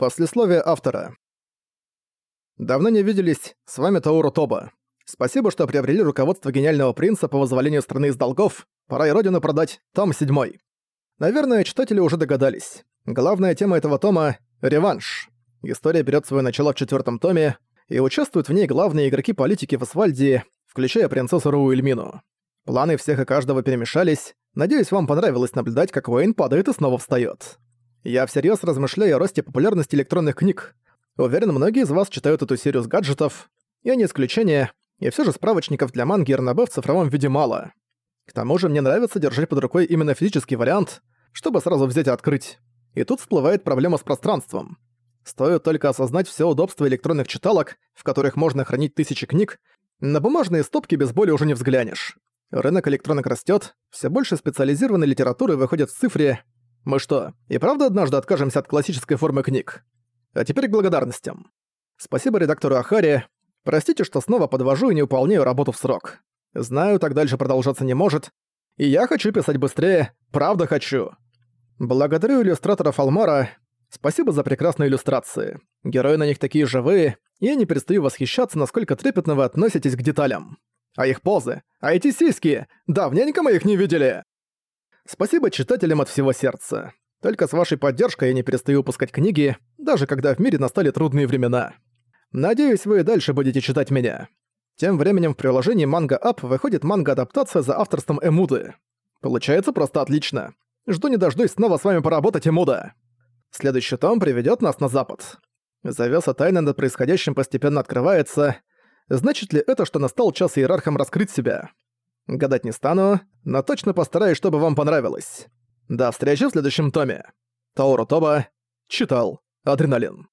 Послесловие автора. Давно не виделись, с вами Тауру Тоба. Спасибо, что приобрели руководство гениального принца по вызволению страны из долгов. Пора и родину продать. Том 7. Наверное, читатели уже догадались. Главная тема этого тома — реванш. История берет свое начало в четвертом томе, и участвуют в ней главные игроки политики в Асфальдии, включая принцессу Руэльмину. Планы всех и каждого перемешались. Надеюсь, вам понравилось наблюдать, как Уэйн падает и снова встаёт. Я всерьез размышляю о росте популярности электронных книг. Уверен, многие из вас читают эту серию с гаджетов. Я не исключение, и все же справочников для манги РНБ в цифровом виде мало. К тому же мне нравится держать под рукой именно физический вариант, чтобы сразу взять и открыть. И тут всплывает проблема с пространством. Стоит только осознать все удобства электронных читалок, в которых можно хранить тысячи книг, на бумажные стопки без боли уже не взглянешь. Рынок электронок растет, все больше специализированной литературы выходят в цифре, мы что, и правда однажды откажемся от классической формы книг? А теперь к благодарностям. Спасибо редактору Ахари. Простите, что снова подвожу и не выполняю работу в срок. Знаю, так дальше продолжаться не может. И я хочу писать быстрее, правда хочу. Благодарю иллюстраторов Алмара. Спасибо за прекрасные иллюстрации. Герои на них такие живые, и я не перестаю восхищаться, насколько трепетно вы относитесь к деталям. А их позы, а эти сиськи, давненько мы их не видели. Спасибо читателям от всего сердца. Только с вашей поддержкой я не перестаю выпускать книги, даже когда в мире настали трудные времена. Надеюсь, вы и дальше будете читать меня. Тем временем в приложении Manga App выходит манга-адаптация за авторством Эмуды. Получается просто отлично. Жду не дождусь снова с вами поработать, Эмуда. Следующий том приведет нас на запад. Завеса тайны над происходящим постепенно открывается. Значит ли это, что настал час иерархам раскрыть себя? Гадать не стану, но точно постараюсь, чтобы вам понравилось. До встречи в следующем томе. Тауру Тоба читал Адреналин.